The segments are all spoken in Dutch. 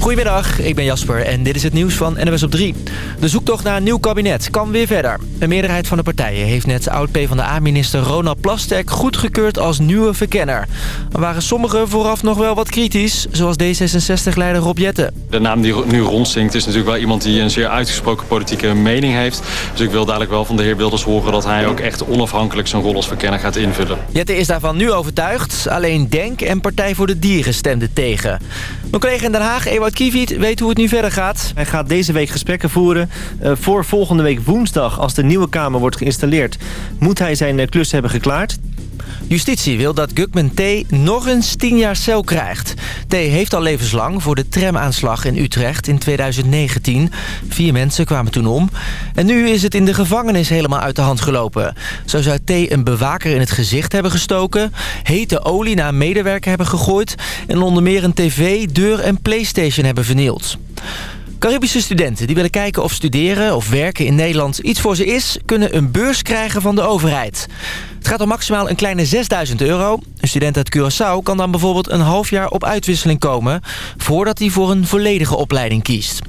Goedemiddag, ik ben Jasper en dit is het nieuws van NWS op 3. De zoektocht naar een nieuw kabinet kan weer verder. Een meerderheid van de partijen heeft net oud-PVDA-minister Ronald Plasterk goedgekeurd als nieuwe verkenner. Er waren sommigen vooraf nog wel wat kritisch, zoals D66-leider Rob Jetten. De naam die nu rondzinkt is natuurlijk wel iemand die een zeer uitgesproken politieke mening heeft. Dus ik wil dadelijk wel van de heer Wilders horen dat hij ook echt onafhankelijk zijn rol als verkenner gaat invullen. Jetten is daarvan nu overtuigd. Alleen Denk en Partij voor de Dieren stemden tegen. Mijn collega in Den Haag, Ewout Kiviet, weet hoe het nu verder gaat. Hij gaat deze week gesprekken voeren. Uh, voor volgende week woensdag, als de nieuwe Kamer wordt geïnstalleerd... moet hij zijn uh, klus hebben geklaard. Justitie wil dat Gugman T. nog eens 10 jaar cel krijgt. T. heeft al levenslang voor de tramaanslag in Utrecht in 2019. Vier mensen kwamen toen om. En nu is het in de gevangenis helemaal uit de hand gelopen. Zo zou T. een bewaker in het gezicht hebben gestoken... hete olie naar een medewerker hebben gegooid... en onder meer een tv, deur en playstation hebben vernield. Caribische studenten die willen kijken of studeren of werken in Nederland iets voor ze is... kunnen een beurs krijgen van de overheid. Het gaat om maximaal een kleine 6000 euro. Een student uit Curaçao kan dan bijvoorbeeld een half jaar op uitwisseling komen... voordat hij voor een volledige opleiding kiest.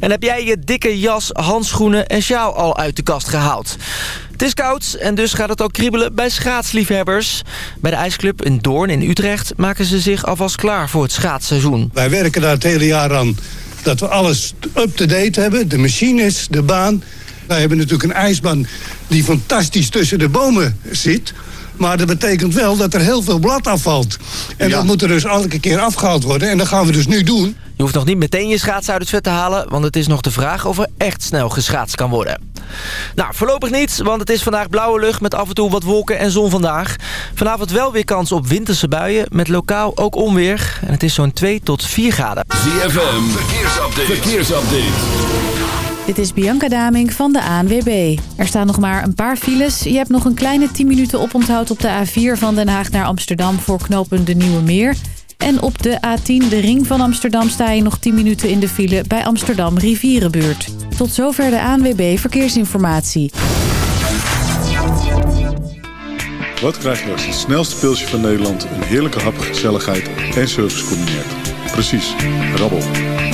En heb jij je dikke jas, handschoenen en sjaal al uit de kast gehaald? Het is koud en dus gaat het ook kriebelen bij schaatsliefhebbers. Bij de ijsclub in Doorn in Utrecht maken ze zich alvast klaar voor het schaatsseizoen. Wij werken daar het hele jaar aan dat we alles up-to-date hebben. De machines, de baan. Wij hebben natuurlijk een ijsbaan die fantastisch tussen de bomen zit. Maar dat betekent wel dat er heel veel blad afvalt. En ja. dat moet er dus elke keer afgehaald worden. En dat gaan we dus nu doen. Je hoeft nog niet meteen je schaats uit het vet te halen... want het is nog de vraag of er echt snel geschaatst kan worden. Nou, voorlopig niet, want het is vandaag blauwe lucht... met af en toe wat wolken en zon vandaag. Vanavond wel weer kans op winterse buien... met lokaal ook onweer. En het is zo'n 2 tot 4 graden. ZFM, verkeersupdate. verkeersupdate. Dit is Bianca Daming van de ANWB. Er staan nog maar een paar files. Je hebt nog een kleine 10 minuten oponthoud op de A4 van Den Haag naar Amsterdam... voor knopen de Nieuwe Meer... En op de A10, de ring van Amsterdam, sta je nog 10 minuten in de file bij Amsterdam Rivierenbuurt. Tot zover de ANWB Verkeersinformatie. Wat krijg je als het snelste pilsje van Nederland een heerlijke hap, gezelligheid en service combineert? Precies, rabbel.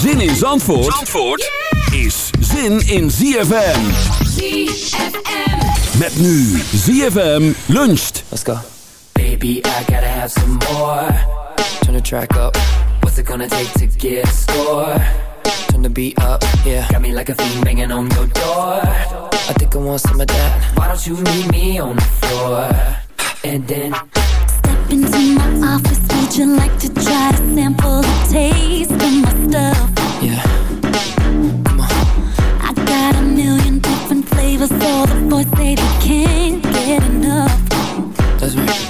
Zin in Zandvoort, Zandvoort is zin in ZFM. ZFM. Met nu ZFM luncht. Let's go. Baby, I gotta have some more. Turn the track up. What's it gonna take to get score? Turn the beat up, yeah. Got me like a fiend banging on your door. I think I want some of that. Why don't you meet me on the floor? And then... Step into my office, would you like to try to sample the taste of my stuff? Yeah. Come on. I got a million different flavors, all the boys say they can't get enough. That's right.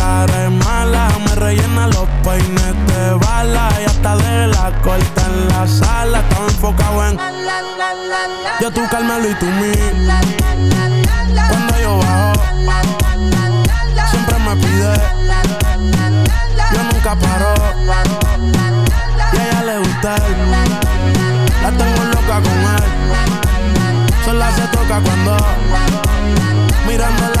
Ya tú cálmalo y tú mí. Cuando yo bajo, siempre me pide. Yo nunca paro. Y a ella le gusta él. La tengo loca con él. solo se toca cuando mirándola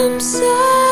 I'm sorry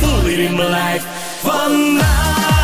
voel hier in mijn lijf. Vandaag.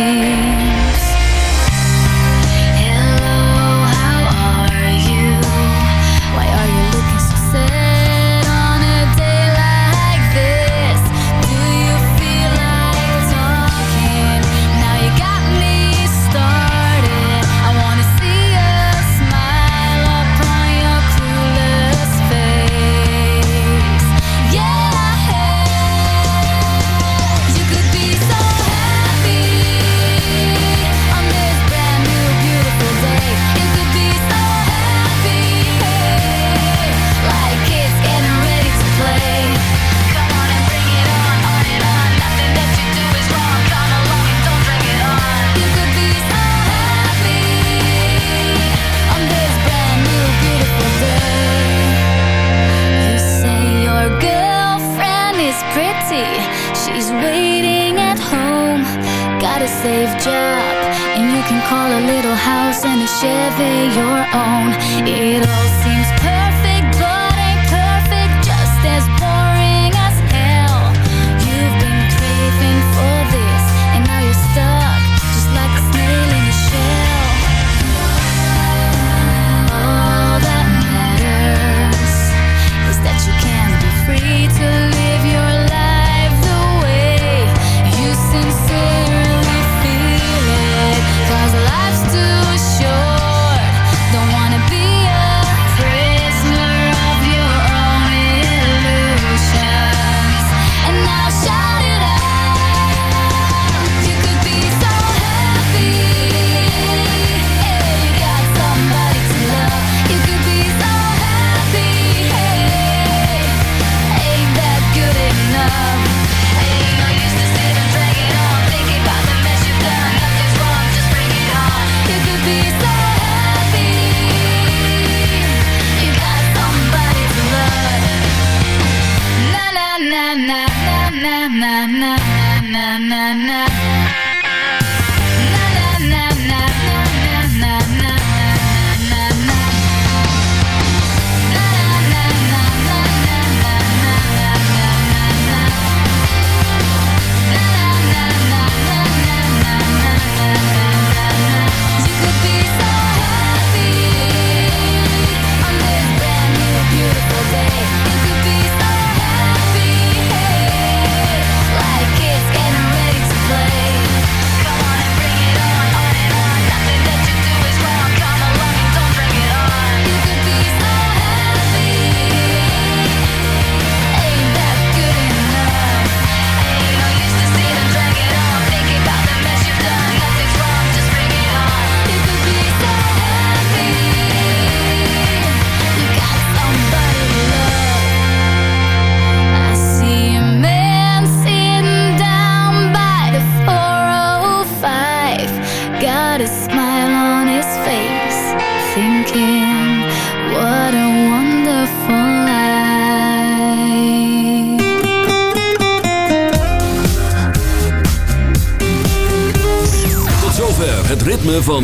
face